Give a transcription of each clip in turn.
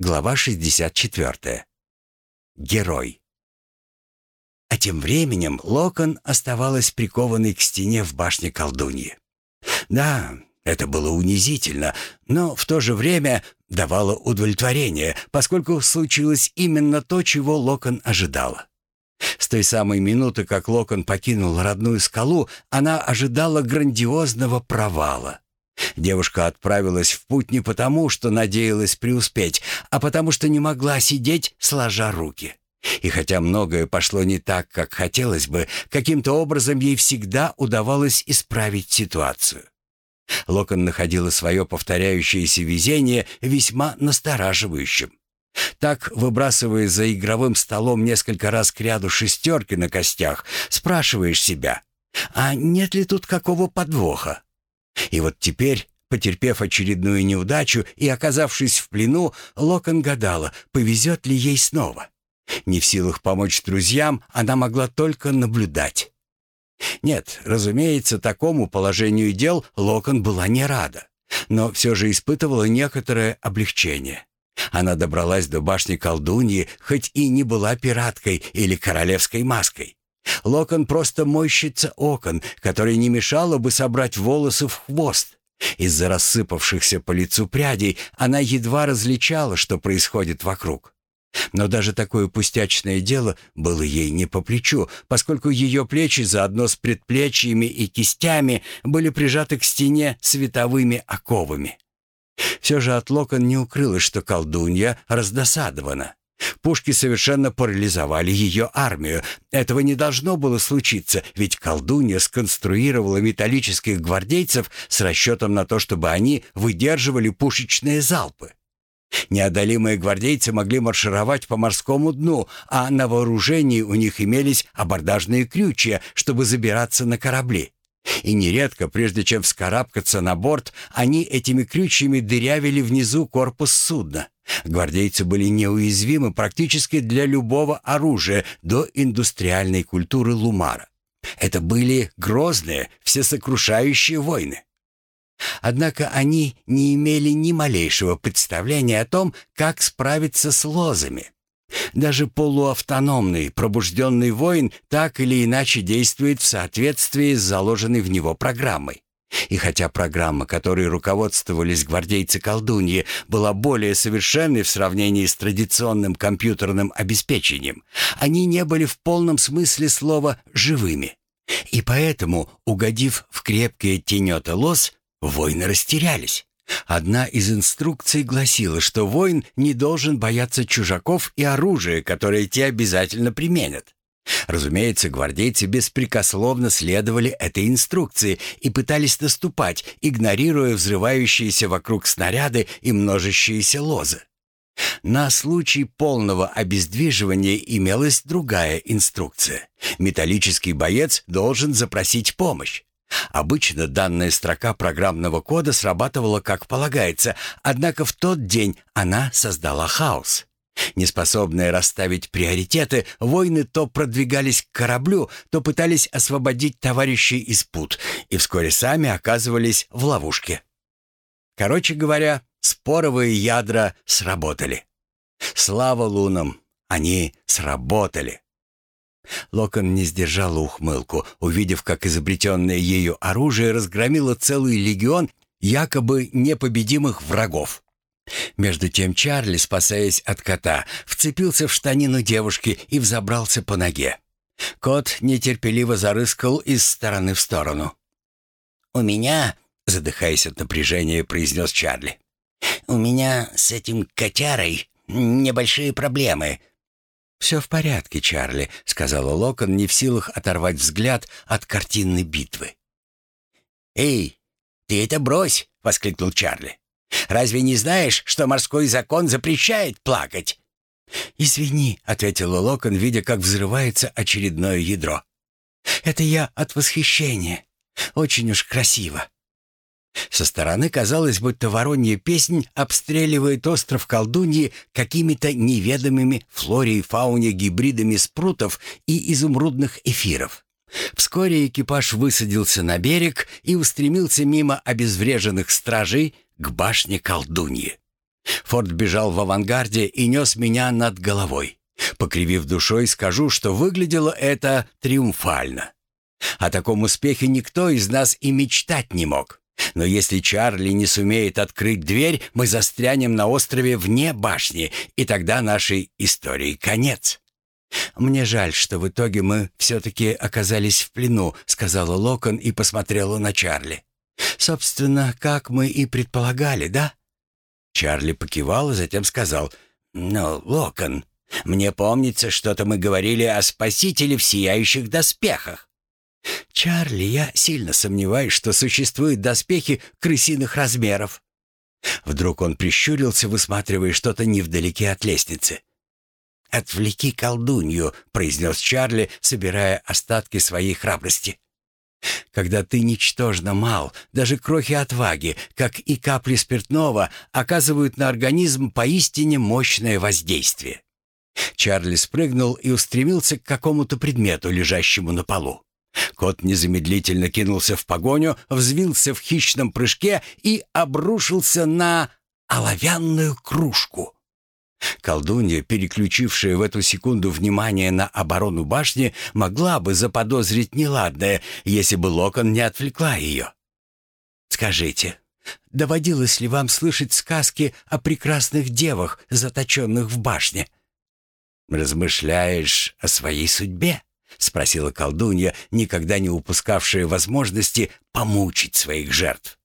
Глава 64. Герой. А тем временем Локон оставалась прикованной к стене в башне колдуньи. Да, это было унизительно, но в то же время давало удовлетворение, поскольку случилось именно то, чего Локон ожидала. С той самой минуты, как Локон покинул родную скалу, она ожидала грандиозного провала. Девушка отправилась в путь не потому, что надеялась преуспеть, а потому что не могла сидеть, сложа руки. И хотя многое пошло не так, как хотелось бы, каким-то образом ей всегда удавалось исправить ситуацию. Локон находила свое повторяющееся везение весьма настораживающим. Так, выбрасывая за игровым столом несколько раз к ряду шестерки на костях, спрашиваешь себя, а нет ли тут какого подвоха? И вот теперь, потерпев очередную неудачу и оказавшись в плену, Локон гадала, повезет ли ей снова. Не в силах помочь друзьям, она могла только наблюдать. Нет, разумеется, такому положению дел Локон была не рада, но все же испытывала некоторое облегчение. Она добралась до башни колдуньи, хоть и не была пираткой или королевской маской. Локон просто мойщица окон, которой не мешало бы собрать волосы в хвост. Из-за рассыпавшихся по лицу прядей она едва различала, что происходит вокруг. Но даже такое пустячное дело было ей не по плечу, поскольку ее плечи заодно с предплечьями и кистями были прижаты к стене световыми оковами. Все же от Локон не укрылось, что колдунья раздосадована. Пушки совершенно парализовали ее армию. Этого не должно было случиться, ведь колдунья сконструировала металлических гвардейцев с расчетом на то, чтобы они выдерживали пушечные залпы. Неодолимые гвардейцы могли маршировать по морскому дну, а на вооружении у них имелись абордажные крючья, чтобы забираться на корабли. И нередко, прежде чем вскарабкаться на борт, они этими крючьями дырявили внизу корпус судна. Гвардейцы были неуязвимы практически для любого оружия до индустриальной культуры Лумара. Это были грозные, всесокрушающие войны. Однако они не имели ни малейшего представления о том, как справиться с лозами. Даже полуавтономный пробужденный воин так или иначе действует в соответствии с заложенной в него программой. И хотя программа, которой руководствовались гвардейцы-колдуньи, была более совершенной в сравнении с традиционным компьютерным обеспечением, они не были в полном смысле слова «живыми». И поэтому, угодив в крепкие тенета лос, воины растерялись. Одна из инструкций гласила, что воин не должен бояться чужаков и оружия, которое те обязательно применят. Разумеется, гвардейцы беспрекословно следовали этой инструкции и пытались наступать, игнорируя взрывающиеся вокруг снаряды и множащиеся лозы. На случай полного обездвиживания имелась другая инструкция. Металлический боец должен запросить помощь. Обычно данная строка программного кода срабатывала как полагается, однако в тот день она создала хаос. Неспособные расставить приоритеты, воины то продвигались к кораблю, то пытались освободить товарищей из пут, и вскоре сами оказывались в ловушке. Короче говоря, споровые ядра сработали. Слава лунам, они сработали. Локон не сдержал ухмылку, увидев, как изобретенное ею оружие разгромило целый легион якобы непобедимых врагов. Между тем Чарли, спасаясь от кота, вцепился в штанину девушки и взобрался по ноге. Кот нетерпеливо зарыскал из стороны в сторону. «У меня», — задыхаясь от напряжения, произнес Чарли, «у меня с этим котярой небольшие проблемы». «Все в порядке, Чарли», — сказала Локон, не в силах оторвать взгляд от картинной битвы. «Эй, ты это брось!» — воскликнул Чарли. Разве не знаешь, что морской закон запрещает плакать?» «Извини», — ответила Локон, видя, как взрывается очередное ядро. «Это я от восхищения. Очень уж красиво». Со стороны казалось, будто воронья песнь обстреливает остров колдуньи какими-то неведомыми флоре и фауне гибридами спрутов и изумрудных эфиров. Вскоре экипаж высадился на берег и устремился мимо обезвреженных стражей к башне колдуньи. Форд бежал в авангарде и нес меня над головой. Покривив душой, скажу, что выглядело это триумфально. О таком успехе никто из нас и мечтать не мог. Но если Чарли не сумеет открыть дверь, мы застрянем на острове вне башни, и тогда нашей истории конец. «Мне жаль, что в итоге мы все-таки оказались в плену», — сказала Локон и посмотрела на Чарли. «Собственно, как мы и предполагали, да?» Чарли покивал, и затем сказал, «Ну, Локон, мне помнится, что-то мы говорили о спасителе в сияющих доспехах». «Чарли, я сильно сомневаюсь, что существуют доспехи крысиных размеров». Вдруг он прищурился, высматривая что-то невдалеке от лестницы. «Отвлеки колдунью», — произнес Чарли, собирая остатки своей храбрости. Когда ты ничтожно мал, даже крохи отваги, как и капли спиртного, оказывают на организм поистине мощное воздействие. Чарли спрыгнул и устремился к какому-то предмету, лежащему на полу. Кот незамедлительно кинулся в погоню, взвился в хищном прыжке и обрушился на оловянную кружку. Колдунья, переключившая в эту секунду внимание на оборону башни, могла бы заподозрить неладное, если бы Локон не отвлекла ее. «Скажите, доводилось ли вам слышать сказки о прекрасных девах, заточенных в башне?» «Размышляешь о своей судьбе?» — спросила колдунья, никогда не упускавшая возможности помучить своих жертв.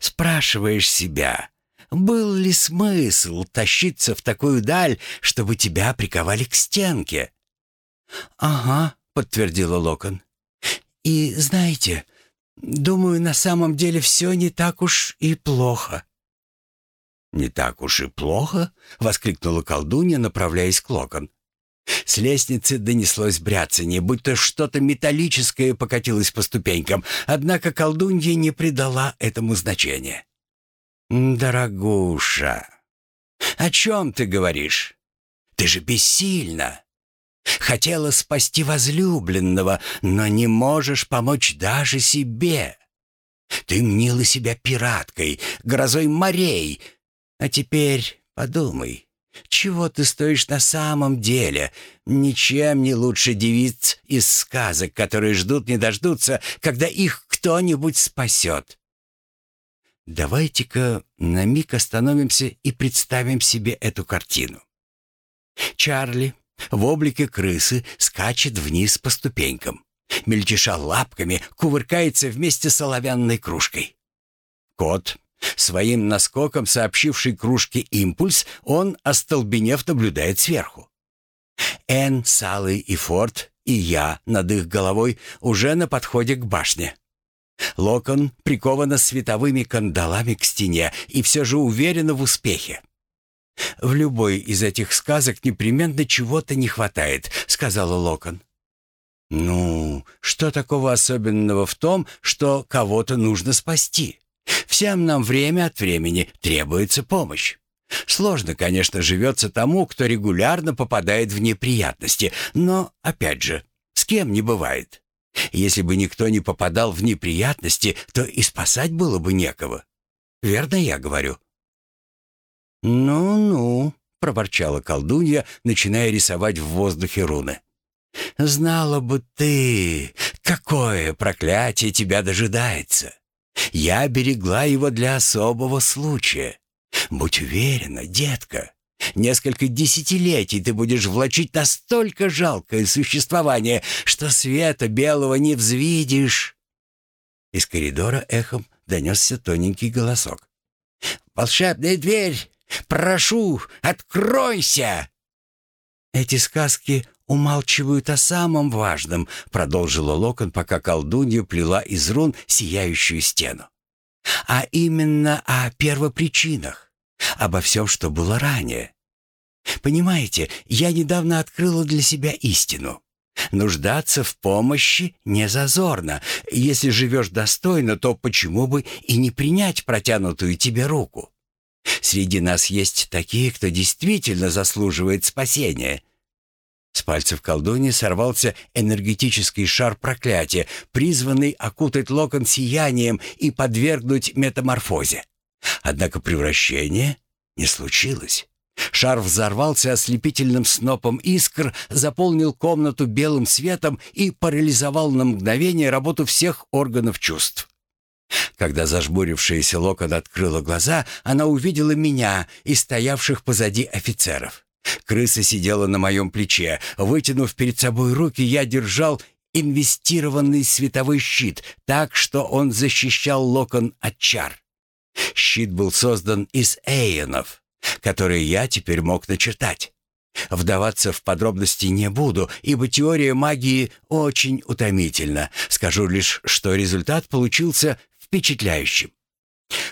«Спрашиваешь себя, был ли смысл тащиться в такую даль, чтобы тебя приковали к стенке?» «Ага», — подтвердила Локон. «И знаете, думаю, на самом деле все не так уж и плохо». «Не так уж и плохо?» — воскликнула колдунья, направляясь к Локон. С лестницы донеслось бряцание, будто что-то металлическое покатилось по ступенькам, однако колдунья не придала этому значения. «Дорогуша, о чем ты говоришь? Ты же бессильна. Хотела спасти возлюбленного, но не можешь помочь даже себе. Ты мнила себя пираткой, грозой морей, а теперь подумай». Чего ты стоишь на самом деле? Ничем не лучше девиц из сказок, которые ждут не дождутся, когда их кто-нибудь спасет. Давайте-ка на миг остановимся и представим себе эту картину. Чарли в облике крысы скачет вниз по ступенькам. Мельтеша лапками, кувыркается вместе с оловянной кружкой. Кот, своим наскоком сообщивший кружке импульс, он, остолбенев, наблюдает сверху. Энн, Салли и Форд и я над их головой уже на подходе к башне. Локон прикована световыми кандалами к стене и все же уверена в успехе. «В любой из этих сказок непременно чего-то не хватает», — сказала Локон. «Ну, что такого особенного в том, что кого-то нужно спасти? Всем нам время от времени требуется помощь. Сложно, конечно, живется тому, кто регулярно попадает в неприятности, но, опять же, с кем не бывает. Если бы никто не попадал в неприятности, то и спасать было бы некого. Верно я говорю?» «Ну-ну», — проворчала колдунья, начиная рисовать в воздухе руны. «Знала бы ты, какое проклятие тебя дожидается. Я берегла его для особого случая. Будь уверена, детка, Несколько десятилетий ты будешь влачить настолько жалкое существование, что света белого не взвидишь». Из коридора эхом донесся тоненький голосок. «Волшебная дверь! Прошу, откройся!» «Эти сказки умалчивают о самом важном», — продолжила Локон, пока колдунья плела из рун сияющую стену. «А именно о первопричинах обо всем, что было ранее. Понимаете, я недавно открыла для себя истину. Нуждаться в помощи не зазорно. Если живешь достойно, то почему бы и не принять протянутую тебе руку? Среди нас есть такие, кто действительно заслуживает спасения. С пальцев колдуни сорвался энергетический шар проклятия, призванный окутать локон сиянием и подвергнуть метаморфозе. Однако превращение не случилось. Шар взорвался ослепительным снопом искр, заполнил комнату белым светом и парализовал на мгновение работу всех органов чувств. Когда зажмурившаяся Локон открыла глаза, она увидела меня и стоявших позади офицеров. Крыса сидела на моем плече. Вытянув перед собой руки, я держал инвестированный световой щит так, что он защищал Локон от чар. Щит был создан из эйонов, которые я теперь мог начертать. Вдаваться в подробности не буду, ибо теория магии очень утомительна. Скажу лишь, что результат получился впечатляющим.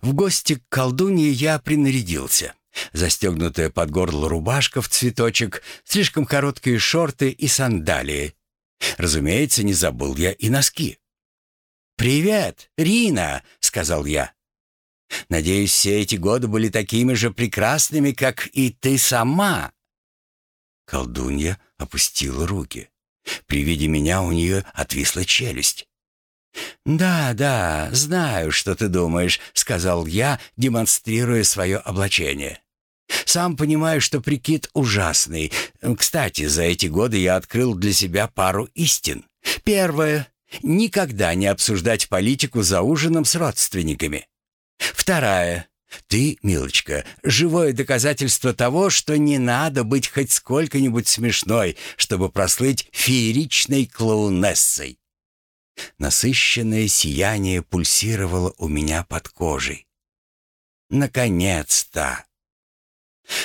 В гости к колдунье я принарядился. Застегнутая под горло рубашка в цветочек, слишком короткие шорты и сандалии. Разумеется, не забыл я и носки. «Привет, Рина!» — сказал я. «Надеюсь, все эти годы были такими же прекрасными, как и ты сама». Колдунья опустила руки. При виде меня у нее отвисла челюсть. «Да, да, знаю, что ты думаешь», — сказал я, демонстрируя свое облачение. «Сам понимаю, что прикид ужасный. Кстати, за эти годы я открыл для себя пару истин. Первое — никогда не обсуждать политику за ужином с родственниками. Вторая — ты, милочка, живое доказательство того, что не надо быть хоть сколько-нибудь смешной, чтобы прослыть фееричной клоунессой. Насыщенное сияние пульсировало у меня под кожей. Наконец-то!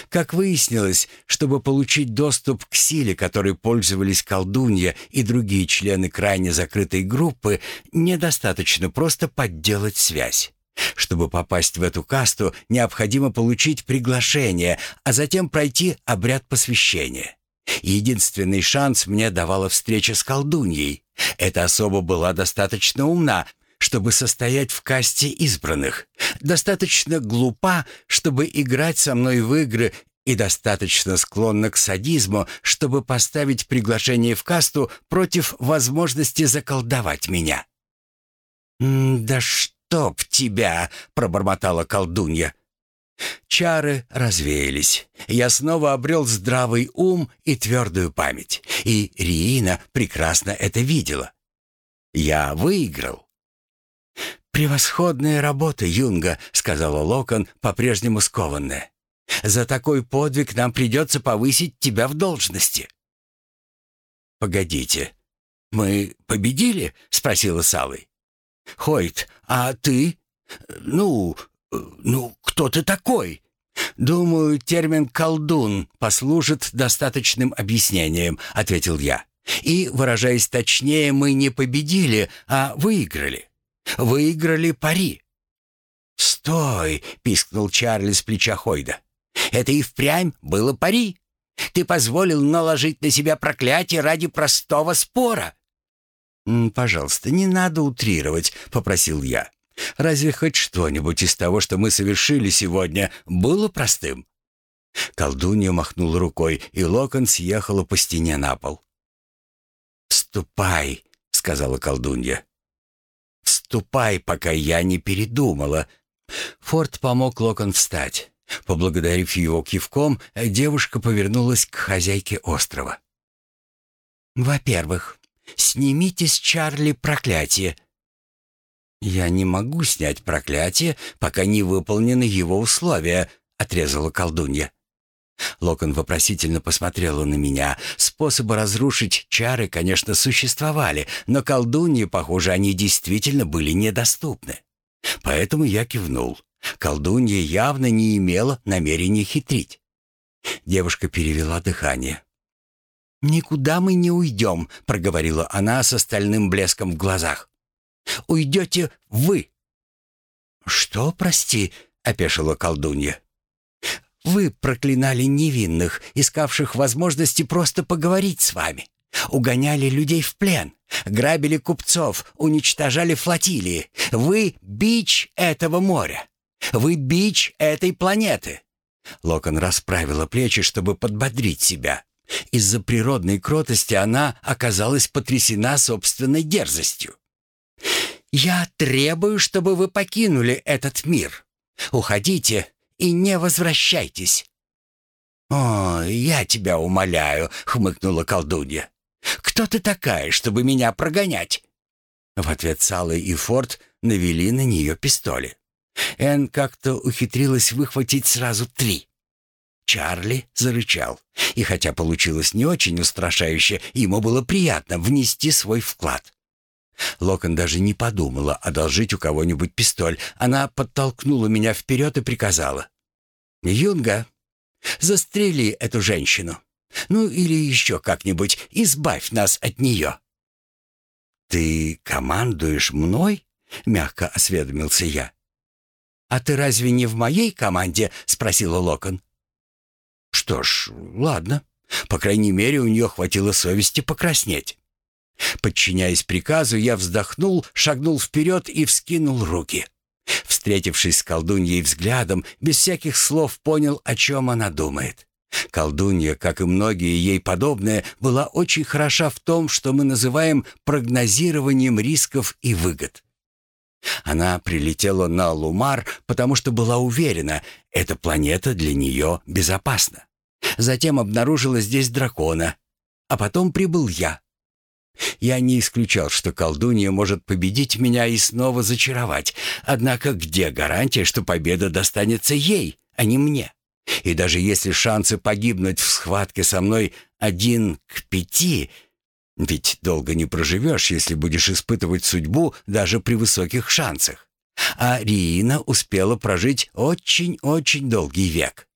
Как выяснилось, чтобы получить доступ к силе, которой пользовались колдунья и другие члены крайне закрытой группы, недостаточно просто подделать связь. Чтобы попасть в эту касту, необходимо получить приглашение, а затем пройти обряд посвящения. Единственный шанс мне давала встреча с колдуньей. Эта особа была достаточно умна, чтобы состоять в касте избранных, достаточно глупа, чтобы играть со мной в игры и достаточно склонна к садизму, чтобы поставить приглашение в касту против возможности заколдовать меня. «Да чтоб тебя!» — пробормотала колдунья. Чары развеялись. Я снова обрел здравый ум и твердую память. И Риина прекрасно это видела. Я выиграл. «Превосходная работа, Юнга», — сказала Локон, по-прежнему скованная. «За такой подвиг нам придется повысить тебя в должности». «Погодите, мы победили?» — спросила Салой. «Хойт, а ты? Ну, «Ну, кто ты такой?» «Думаю, термин «колдун» послужит достаточным объяснением», — ответил я. «И, выражаясь точнее, мы не победили, а выиграли. Выиграли пари». «Стой!» — пискнул Чарли с плеча Хойда. «Это и впрямь было пари. Ты позволил наложить на себя проклятие ради простого спора». «Пожалуйста, не надо утрировать», — попросил я. Разве хоть что-нибудь из того, что мы совершили сегодня, было простым?» Колдунья махнула рукой, и локон съехала по стене на пол. «Вступай», — сказала колдунья. «Вступай, пока я не передумала». Форд помог Локон встать. Поблагодарив его кивком, девушка повернулась к хозяйке острова. «Во-первых, снимите с Чарли проклятие», «Я не могу снять проклятие, пока не выполнены его условия», — отрезала колдунья. Локон вопросительно посмотрела на меня. Способы разрушить чары, конечно, существовали, но колдунье, похоже, они действительно были недоступны. Поэтому я кивнул. Колдунья явно не имела намерения хитрить. Девушка перевела дыхание. «Никуда мы не уйдем», — проговорила она с остальным блеском в глазах. Уйдете вы». «Что, прости?» — опешила колдунья. «Вы проклинали невинных, искавших возможности просто поговорить с вами. Угоняли людей в плен, грабили купцов, уничтожали флотилии. Вы — бич этого моря. Вы — бич этой планеты». Локон расправила плечи, чтобы подбодрить себя. Из-за природной кротости она оказалась потрясена собственной дерзостью. «Я требую, чтобы вы покинули этот мир. Уходите и не возвращайтесь». «О, я тебя умоляю», — хмыкнула колдунья. «Кто ты такая, чтобы меня прогонять?» В ответ Салли и Форд навели на нее пистоли. Энн как-то ухитрилась выхватить сразу три. Чарли зарычал. И хотя получилось не очень устрашающе, ему было приятно внести свой вклад. Локон даже не подумала одолжить у кого-нибудь пистоль. Она подтолкнула меня вперед и приказала. «Юнга, застрели эту женщину. Ну или еще как-нибудь избавь нас от нее». «Ты командуешь мной?» — мягко осведомился я. «А ты разве не в моей команде?» — спросила Локон. «Что ж, ладно. По крайней мере, у нее хватило совести покраснеть». Подчиняясь приказу, я вздохнул, шагнул вперед и вскинул руки. Встретившись с колдуньей взглядом, без всяких слов понял, о чем она думает. Колдунья, как и многие ей подобные, была очень хороша в том, что мы называем прогнозированием рисков и выгод. Она прилетела на Лумар, потому что была уверена, эта планета для нее безопасна. Затем обнаружила здесь дракона, а потом прибыл я. Я не исключал, что колдунья может победить меня и снова зачаровать. Однако где гарантия, что победа достанется ей, а не мне? И даже если шансы погибнуть в схватке со мной один к пяти, ведь долго не проживешь, если будешь испытывать судьбу даже при высоких шансах. А Риина успела прожить очень-очень долгий век.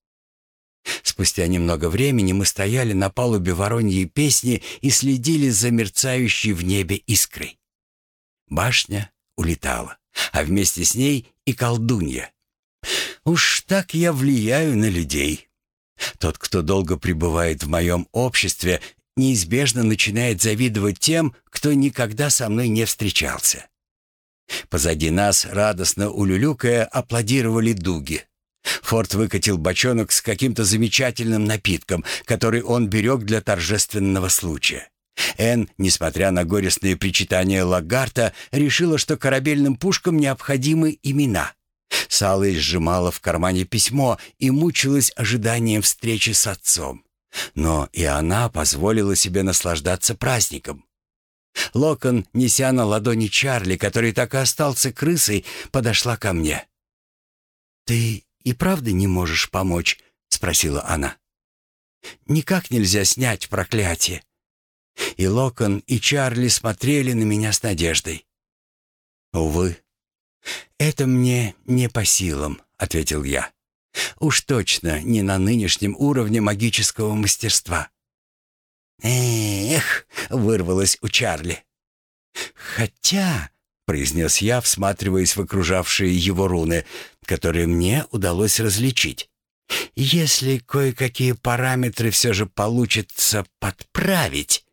Спустя немного времени мы стояли на палубе Вороньей песни и следили за мерцающей в небе искрой. Башня улетала, а вместе с ней и колдунья. Уж так я влияю на людей. Тот, кто долго пребывает в моем обществе, неизбежно начинает завидовать тем, кто никогда со мной не встречался. Позади нас, радостно улюлюкая, аплодировали дуги. Форд выкатил бочонок с каким-то замечательным напитком, который он берег для торжественного случая. Энн, несмотря на горестные причитания Лагарта, решила, что корабельным пушкам необходимы имена. Салли сжимала в кармане письмо и мучилась ожиданием встречи с отцом. Но и она позволила себе наслаждаться праздником. Локон, неся на ладони Чарли, который так и остался крысой, подошла ко мне. «Ты и правда не можешь помочь?» — спросила она. «Никак нельзя снять проклятие». И Локон, и Чарли смотрели на меня с надеждой. «Увы, это мне не по силам», — ответил я. «Уж точно не на нынешнем уровне магического мастерства». «Эх!» — вырвалось у Чарли. «Хотя...» — произнес я, всматриваясь в окружавшие его руны, которые мне удалось различить. «Если кое-какие параметры все же получится подправить...»